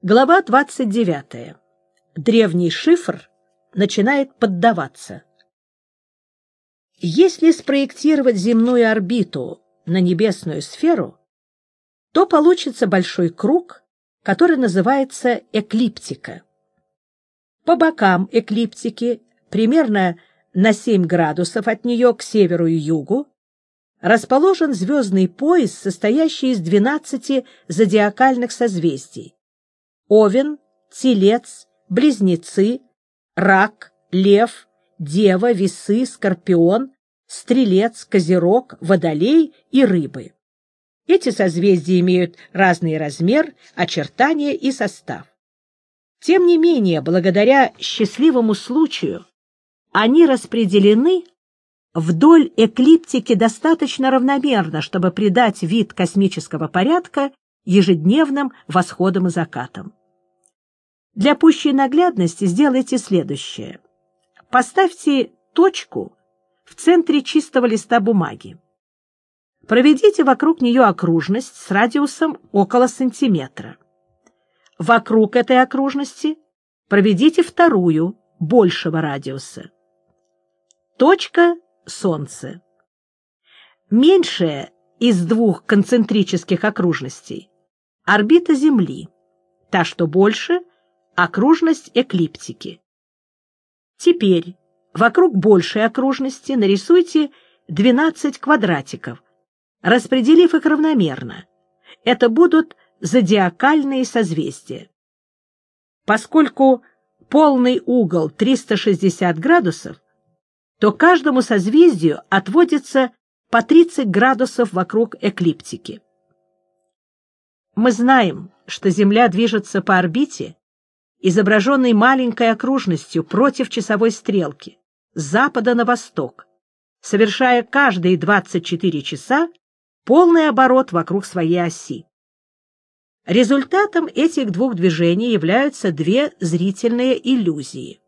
Глава 29. Древний шифр начинает поддаваться. Если спроектировать земную орбиту на небесную сферу, то получится большой круг, который называется эклиптика. По бокам эклиптики, примерно на 7 градусов от нее к северу и югу, расположен звездный пояс, состоящий из 12 зодиакальных созвездий Овен, Телец, Близнецы, Рак, Лев, Дева, Весы, Скорпион, Стрелец, Козерог, Водолей и Рыбы. Эти созвездия имеют разный размер, очертания и состав. Тем не менее, благодаря счастливому случаю, они распределены вдоль эклиптики достаточно равномерно, чтобы придать вид космического порядка ежедневным восходам и закатам. Для пущей наглядности сделайте следующее. Поставьте точку в центре чистого листа бумаги. Проведите вокруг нее окружность с радиусом около сантиметра. Вокруг этой окружности проведите вторую, большего радиуса. Точка Солнце. Меньшая из двух концентрических окружностей – орбита Земли, та, что больше – окружность эклиптики. Теперь вокруг большей окружности нарисуйте 12 квадратиков, распределив их равномерно. Это будут зодиакальные созвездия. Поскольку полный угол 360 градусов, то каждому созвездию отводится по 30 градусов вокруг эклиптики. Мы знаем, что Земля движется по орбите изображенный маленькой окружностью против часовой стрелки, с запада на восток, совершая каждые 24 часа полный оборот вокруг своей оси. Результатом этих двух движений являются две зрительные иллюзии.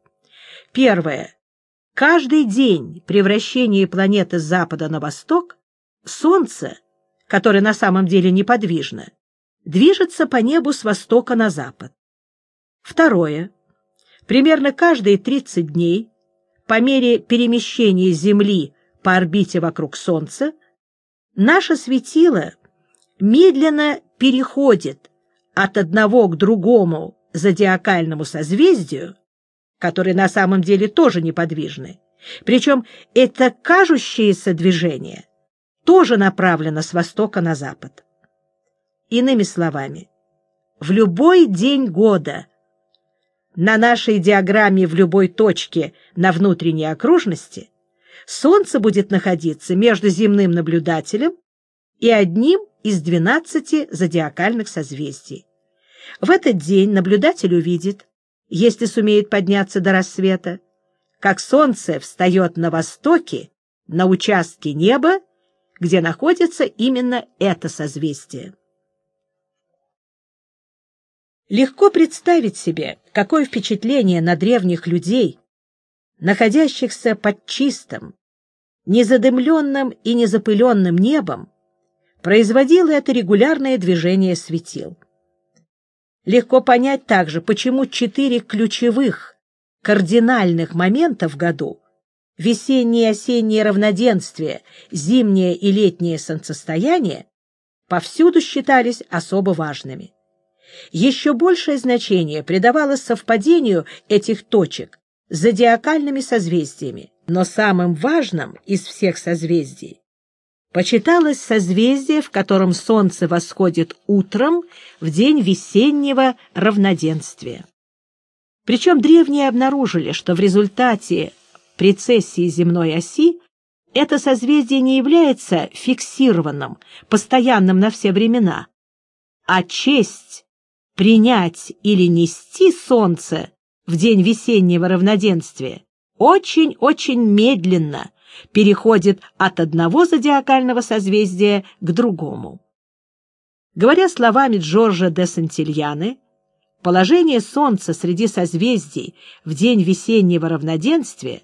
Первое. Каждый день при вращении планеты с запада на восток Солнце, которое на самом деле неподвижно, движется по небу с востока на запад. Второе. Примерно каждые 30 дней, по мере перемещения Земли по орбите вокруг Солнца, наше светило медленно переходит от одного к другому зодиакальному созвездию, которые на самом деле тоже неподвижны. Причем это кажущееся движение тоже направлено с востока на запад. Иными словами, в любой день года на нашей диаграмме в любой точке на внутренней окружности Солнце будет находиться между земным наблюдателем и одним из двенадцати зодиакальных созвездий. В этот день наблюдатель увидит, если сумеет подняться до рассвета, как Солнце встает на востоке, на участке неба, где находится именно это созвездие. Легко представить себе, какое впечатление на древних людей, находящихся под чистым, незадымленным и незапыленным небом, производило это регулярное движение светил. Легко понять также, почему четыре ключевых, кардинальных момента в году — весеннее и осеннее равноденствие, зимнее и летнее солнцестояние — повсюду считались особо важными. Еще большее значение придавалось совпадению этих точек с зодиакальными созвездиями, но самым важным из всех созвездий почиталось созвездие, в котором Солнце восходит утром в день весеннего равноденствия. Причем древние обнаружили, что в результате прецессии земной оси это созвездие не является фиксированным, постоянным на все времена, а честь принять или нести солнце в день весеннего равноденствия очень-очень медленно переходит от одного зодиакального созвездия к другому. Говоря словами Джорджа де Сантильяны, положение Солнца среди созвездий в день весеннего равноденствия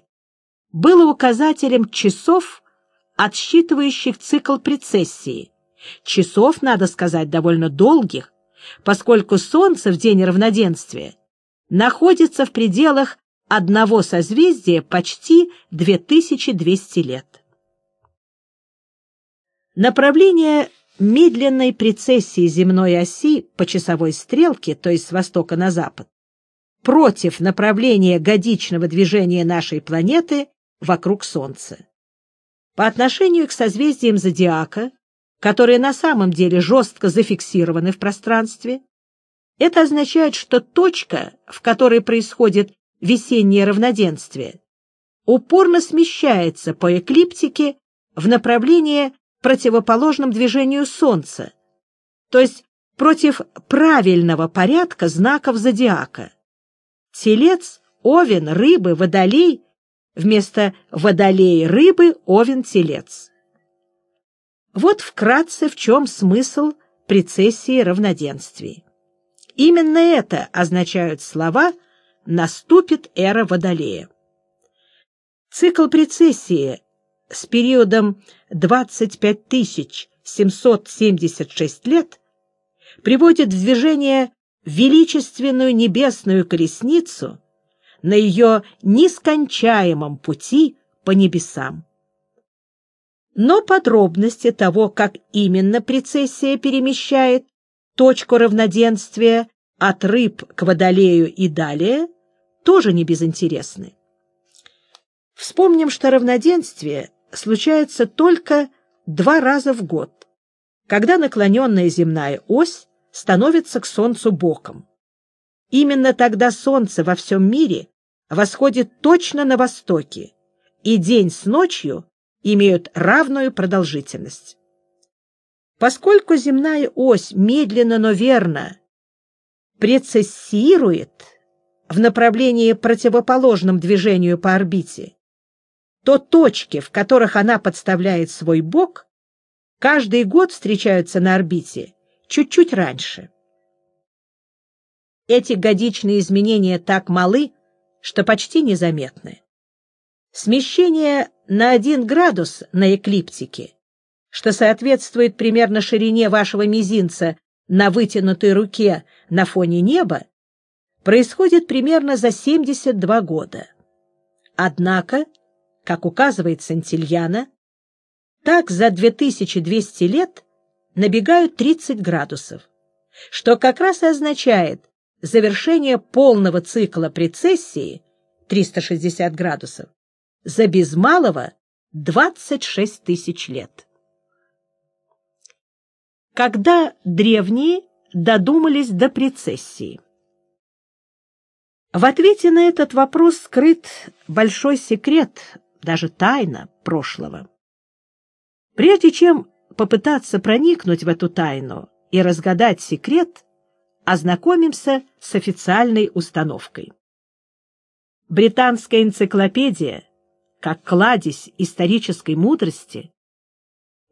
было указателем часов, отсчитывающих цикл прецессии, часов, надо сказать, довольно долгих, поскольку Солнце в день равноденствия находится в пределах одного созвездия почти 2200 лет. Направление медленной прецессии земной оси по часовой стрелке, то есть с востока на запад, против направления годичного движения нашей планеты вокруг Солнца. По отношению к созвездиям зодиака, которые на самом деле жестко зафиксированы в пространстве, это означает, что точка, в которой происходит весеннее равноденствие, упорно смещается по эклиптике в направлении противоположном движению Солнца, то есть против правильного порядка знаков зодиака. Телец, Овен, Рыбы, Водолей вместо Водолей, Рыбы, Овен, Телец. Вот вкратце в чем смысл прецессии равноденствий. Именно это означают слова «наступит эра Водолея». Цикл прецессии с периодом 25 776 лет приводит в движение величественную небесную колесницу на ее нескончаемом пути по небесам. Но подробности того, как именно прецессия перемещает точку равноденствия от рыб к водолею и далее, тоже не безинтересны. Вспомним, что равноденствие случается только два раза в год, когда наклоненная земная ось становится к Солнцу боком. Именно тогда Солнце во всем мире восходит точно на востоке, и день с ночью имеют равную продолжительность. Поскольку земная ось медленно, но верно прецессирует в направлении противоположном движению по орбите, то точки, в которых она подставляет свой бок, каждый год встречаются на орбите чуть-чуть раньше. Эти годичные изменения так малы, что почти незаметны. Смещение на 1 градус на эклиптике, что соответствует примерно ширине вашего мизинца на вытянутой руке на фоне неба, происходит примерно за 72 года. Однако как указывает Сантильяна, так за 2200 лет набегают 30 градусов, что как раз и означает завершение полного цикла прецессии 360 градусов за без малого 26 тысяч лет. Когда древние додумались до прецессии? В ответе на этот вопрос скрыт большой секрет, даже тайна прошлого. Прежде чем попытаться проникнуть в эту тайну и разгадать секрет, ознакомимся с официальной установкой. Британская энциклопедия, как кладезь исторической мудрости,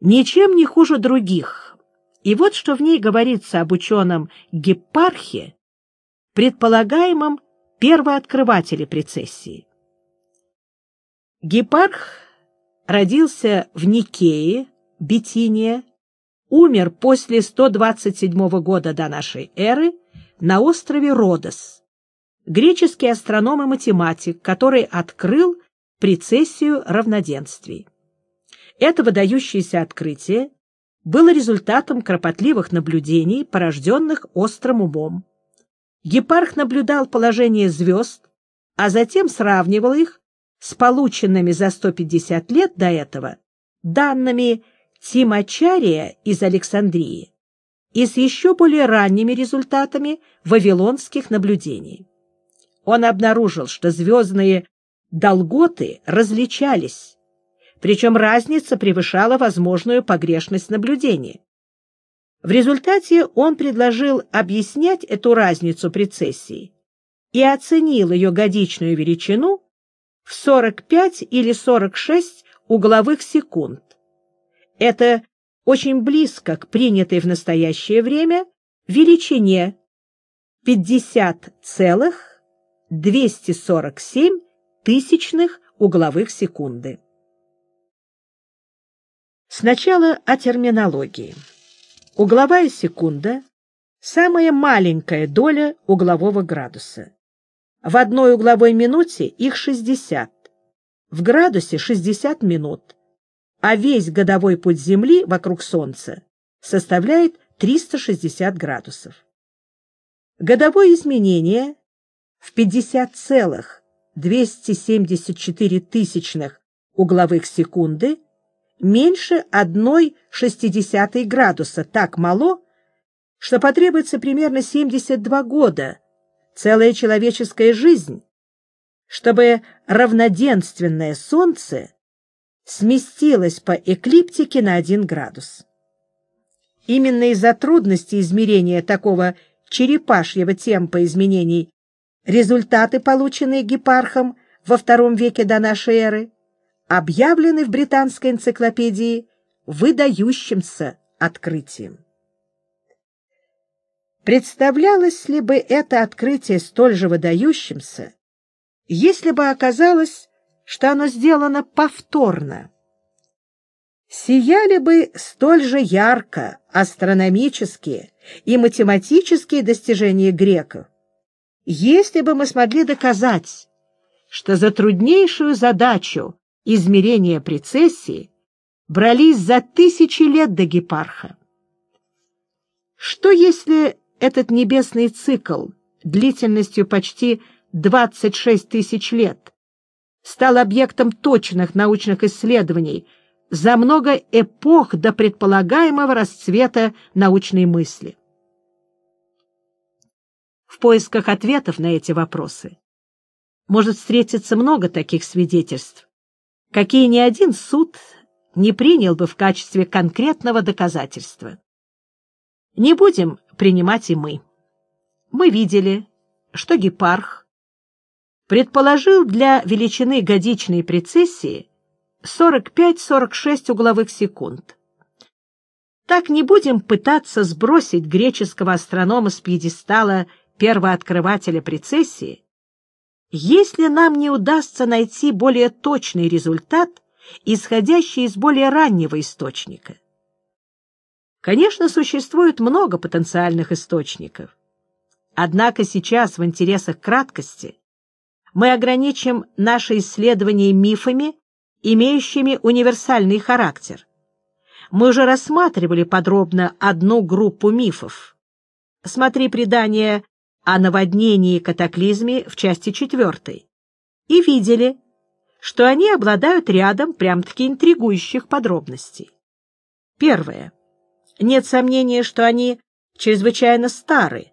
ничем не хуже других, и вот что в ней говорится об ученом Гепархе, предполагаемом первооткрывателе прецессии. Гепарх родился в Никее, Бетиния, умер после 127 года до нашей эры на острове Родос, греческий астроном и математик, который открыл прецессию равноденствий. Это выдающееся открытие было результатом кропотливых наблюдений, порожденных острым умом. Гепарх наблюдал положение звезд, а затем сравнивал их с полученными за 150 лет до этого данными Тимачария из Александрии и с еще более ранними результатами вавилонских наблюдений. Он обнаружил, что звездные долготы различались, причем разница превышала возможную погрешность наблюдения. В результате он предложил объяснять эту разницу прецессии и оценил ее годичную величину в 45 или 46 угловых секунд. Это очень близко к принятой в настоящее время величине 50,247 тысячных угловых секунды. Сначала о терминологии. Угловая секунда самая маленькая доля углового градуса. В одной угловой минуте их 60, в градусе 60 минут, а весь годовой путь Земли вокруг Солнца составляет 360 градусов. Годовое изменение в 50,274 тысячных угловых секунды меньше 1,6 градуса так мало, что потребуется примерно 72 года, целая человеческая жизнь, чтобы равноденственное Солнце сместилось по эклиптике на 1 градус. Именно из-за трудности измерения такого черепашьего темпа изменений результаты, полученные Гепархом во втором веке до нашей эры, объявлены в британской энциклопедии выдающимся открытием. Представлялось ли бы это открытие столь же выдающимся, если бы оказалось, что оно сделано повторно? Сияли бы столь же ярко астрономические и математические достижения греков, если бы мы смогли доказать, что за труднейшую задачу измерения прецессии брались за тысячи лет до Гепарха. Что если этот небесный цикл длительностью почти 26 тысяч лет стал объектом точных научных исследований за много эпох до предполагаемого расцвета научной мысли? В поисках ответов на эти вопросы может встретиться много таких свидетельств, какие ни один суд не принял бы в качестве конкретного доказательства. Не будем принимать и мы. Мы видели, что Гепарх предположил для величины годичной прецессии 45-46 угловых секунд. Так не будем пытаться сбросить греческого астронома с пьедестала первооткрывателя прецессии, если нам не удастся найти более точный результат, исходящий из более раннего источника. Конечно, существует много потенциальных источников. Однако сейчас, в интересах краткости, мы ограничим наше исследование мифами, имеющими универсальный характер. Мы уже рассматривали подробно одну группу мифов. Смотри предание о наводнении и катаклизме в части четвертой. И видели, что они обладают рядом прям-таки интригующих подробностей. Первое. Нет сомнения, что они чрезвычайно стары.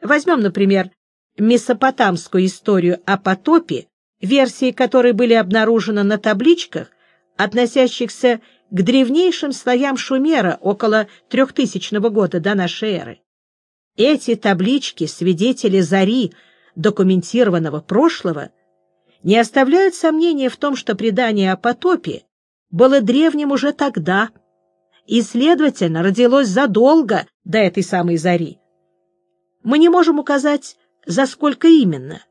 Возьмем, например, месопотамскую историю о потопе, версии которой были обнаружены на табличках, относящихся к древнейшим слоям Шумера около 3000 года до нашей эры. Эти таблички, свидетели зари документированного прошлого, не оставляют сомнения в том, что предание о потопе было древним уже тогда, и, следовательно, родилось задолго до этой самой зари. Мы не можем указать, за сколько именно,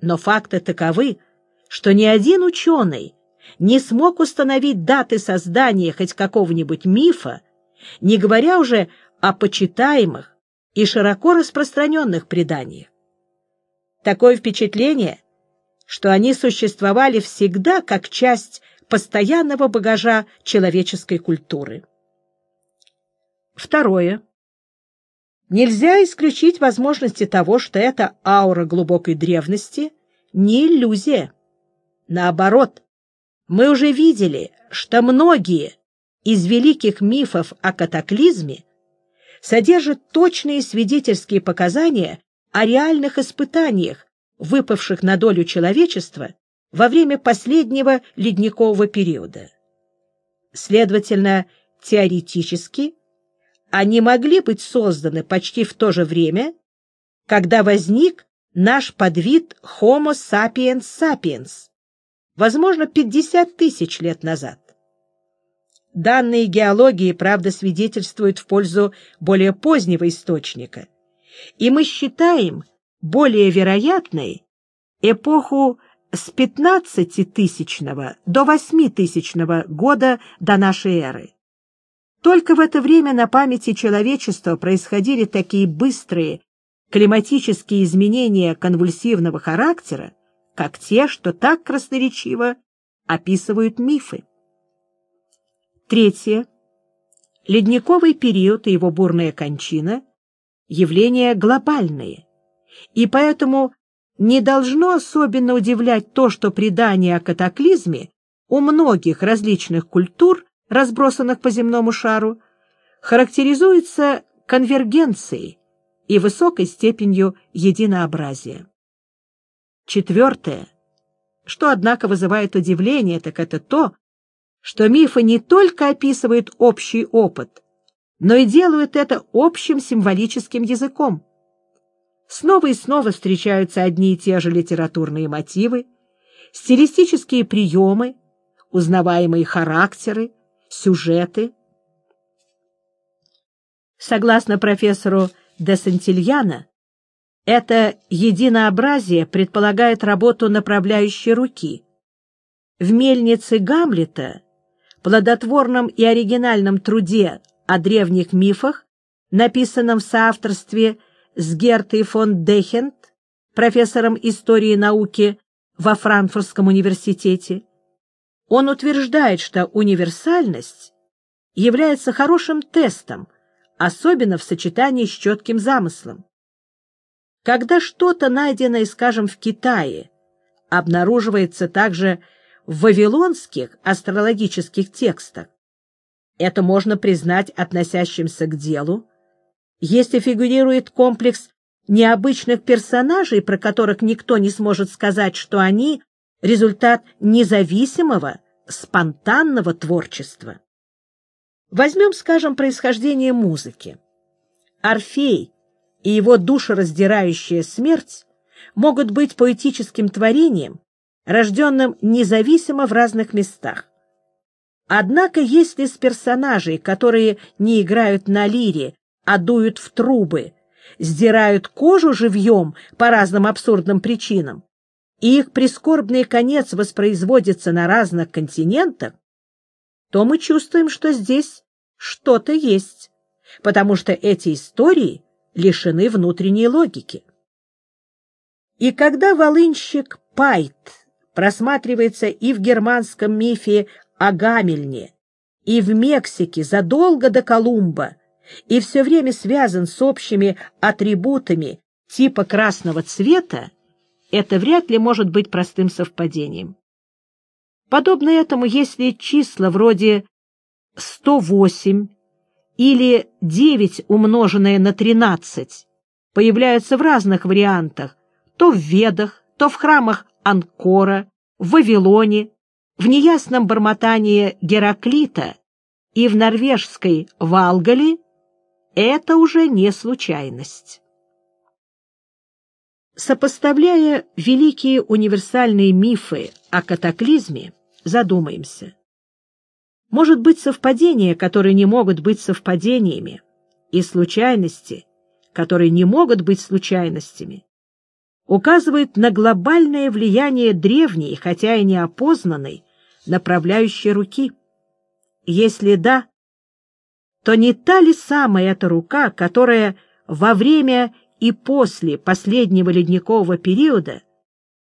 но факты таковы, что ни один ученый не смог установить даты создания хоть какого-нибудь мифа, не говоря уже о почитаемых и широко распространенных преданиях. Такое впечатление, что они существовали всегда как часть постоянного багажа человеческой культуры. Второе. Нельзя исключить возможности того, что эта аура глубокой древности не иллюзия. Наоборот, мы уже видели, что многие из великих мифов о катаклизме содержат точные свидетельские показания о реальных испытаниях, выпавших на долю человечества во время последнего ледникового периода. Следовательно, теоретически они могли быть созданы почти в то же время, когда возник наш подвид Homo sapiens sapiens, возможно, 50 тысяч лет назад. Данные геологии, правда, свидетельствуют в пользу более позднего источника, и мы считаем более вероятной эпоху с 15-тысячного до 8-тысячного года до нашей эры. Только в это время на памяти человечества происходили такие быстрые климатические изменения конвульсивного характера, как те, что так красноречиво описывают мифы. Третье. Ледниковый период и его бурная кончина – явления глобальные, и поэтому не должно особенно удивлять то, что предания о катаклизме у многих различных культур, разбросанных по земному шару, характеризуются конвергенцией и высокой степенью единообразия. Четвертое, что, однако, вызывает удивление, так это то, что мифы не только описывают общий опыт, но и делают это общим символическим языком. Снова и снова встречаются одни и те же литературные мотивы, стилистические приемы, узнаваемые характеры, сюжеты. Согласно профессору де Сантильяна, это единообразие предполагает работу направляющей руки. В «Мельнице Гамлета», плодотворном и оригинальном труде о древних мифах, написанном в соавторстве с Гертой фон Дехент, профессором истории науки во Франкфуртском университете. Он утверждает, что универсальность является хорошим тестом, особенно в сочетании с четким замыслом. Когда что-то, найденное, скажем, в Китае, обнаруживается также в вавилонских астрологических текстах, это можно признать относящимся к делу, если фигурирует комплекс необычных персонажей, про которых никто не сможет сказать, что они — результат независимого, спонтанного творчества. Возьмем, скажем, происхождение музыки. Орфей и его душераздирающая смерть могут быть поэтическим творением, рожденным независимо в разных местах. Однако если с персонажей, которые не играют на лире, а дуют в трубы, сдирают кожу живьем по разным абсурдным причинам, и их прискорбный конец воспроизводится на разных континентах, то мы чувствуем, что здесь что-то есть, потому что эти истории лишены внутренней логики. И когда волынщик Пайт просматривается и в германском мифе о Гамельне, и в Мексике задолго до Колумба, и все время связан с общими атрибутами типа красного цвета, это вряд ли может быть простым совпадением. Подобно этому, если числа вроде 108 или 9 умноженное на 13 появляются в разных вариантах, то в Ведах, то в храмах Анкора, в Вавилоне, в неясном бормотании Гераклита и в норвежской Валгале, это уже не случайность. Сопоставляя великие универсальные мифы о катаклизме, задумаемся. Может быть совпадения, которые не могут быть совпадениями, и случайности, которые не могут быть случайностями, указывают на глобальное влияние древней, хотя и неопознанной, направляющей руки. Если да, то не та ли самая эта рука, которая во время и после последнего ледникового периода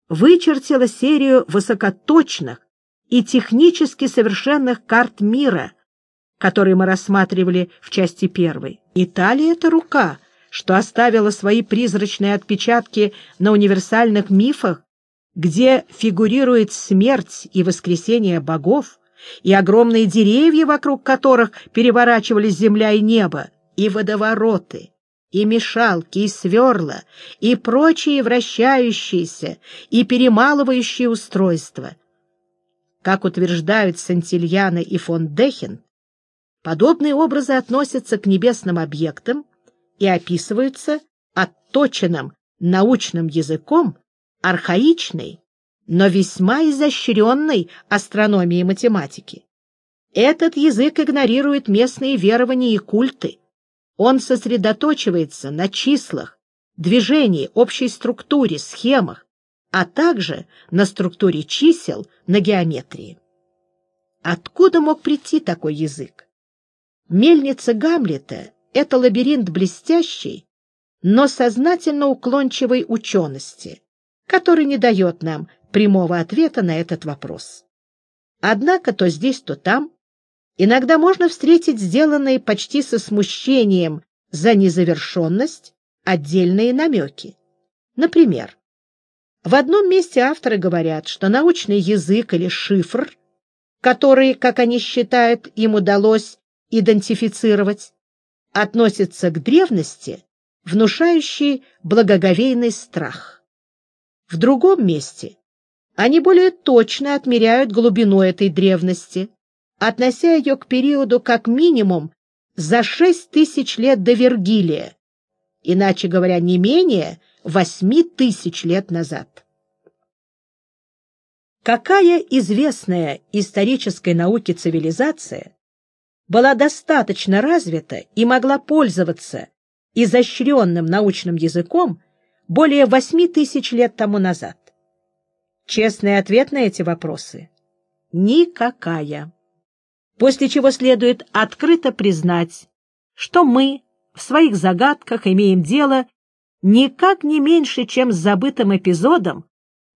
вычертила серию высокоточных и технически совершенных карт мира, которые мы рассматривали в части первой. Не та ли эта рука, что оставила свои призрачные отпечатки на универсальных мифах, где фигурирует смерть и воскресение богов, и огромные деревья, вокруг которых переворачивались земля и небо, и водовороты, и мешалки, и сверла, и прочие вращающиеся и перемалывающие устройства. Как утверждают Сантильяна и фон Дехен, подобные образы относятся к небесным объектам и описываются отточенным научным языком архаичной, но весьма изощренной астрономии и математики. Этот язык игнорирует местные верования и культы. Он сосредоточивается на числах, движении, общей структуре, схемах, а также на структуре чисел, на геометрии. Откуда мог прийти такой язык? Мельница Гамлета — это лабиринт блестящий, но сознательно уклончивой учености, который не дает нам прямого ответа на этот вопрос. Однако то здесь, то там иногда можно встретить сделанные почти со смущением за незавершенность отдельные намеки. Например, в одном месте авторы говорят, что научный язык или шифр, который, как они считают, им удалось идентифицировать, относится к древности, внушающей благоговейный страх. В другом месте они более точно отмеряют глубину этой древности, относя ее к периоду как минимум за шесть тысяч лет до Вергилия, иначе говоря, не менее восьми тысяч лет назад. Какая известная исторической науке цивилизация была достаточно развита и могла пользоваться изощренным научным языком более восьми тысяч лет тому назад? Честный ответ на эти вопросы — никакая. После чего следует открыто признать, что мы в своих загадках имеем дело никак не меньше, чем с забытым эпизодом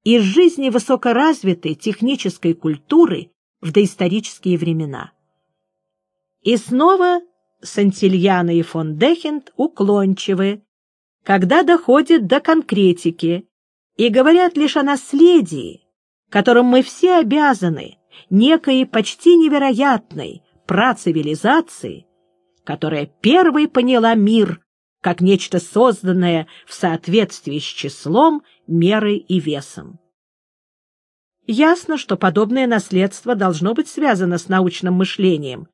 из жизни высокоразвитой технической культуры в доисторические времена. И снова Сантильяна и фон Дехент уклончивы, когда доходит до конкретики и говорят лишь о наследии, которым мы все обязаны некой почти невероятной працивилизации, которая первой поняла мир как нечто созданное в соответствии с числом, мерой и весом. Ясно, что подобное наследство должно быть связано с научным мышлением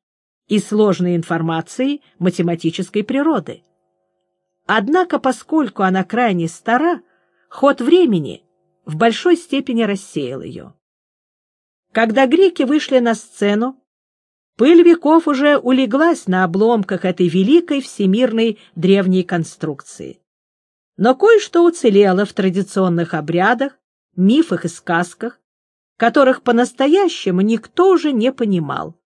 и сложной информацией математической природы. Однако, поскольку она крайне стара, ход времени в большой степени рассеял ее. Когда греки вышли на сцену, пыль веков уже улеглась на обломках этой великой всемирной древней конструкции. Но кое-что уцелело в традиционных обрядах, мифах и сказках, которых по-настоящему никто уже не понимал.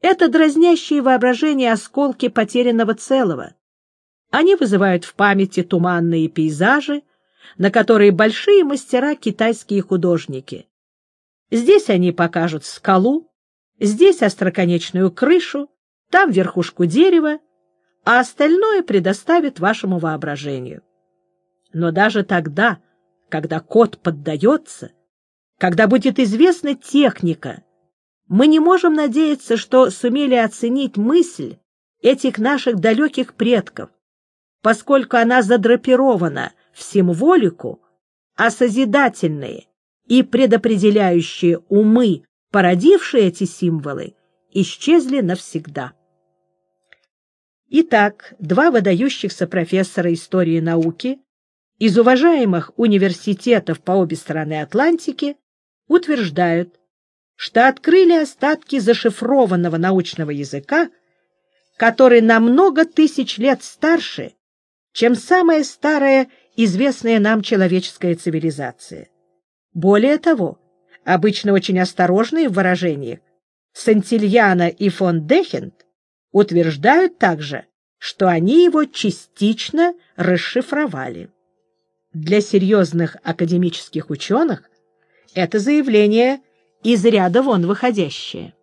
Это дразнящие воображение осколки потерянного целого. Они вызывают в памяти туманные пейзажи, на которые большие мастера китайские художники. Здесь они покажут скалу, здесь остроконечную крышу, там верхушку дерева, а остальное предоставят вашему воображению. Но даже тогда, когда код поддается, когда будет известна техника, мы не можем надеяться, что сумели оценить мысль этих наших далеких предков, поскольку она задрапирована в символику, а созидательные и предопределяющие умы, породившие эти символы, исчезли навсегда. Итак, два выдающихся профессора истории науки из уважаемых университетов по обе стороны Атлантики утверждают, что открыли остатки зашифрованного научного языка, который на много тысяч лет старше, чем самая старая известная нам человеческая цивилизация. Более того, обычно очень осторожные в выражениях, Сантильяна и фон Дехент утверждают также, что они его частично расшифровали. Для серьезных академических ученых это заявление из ряда вон выходящее.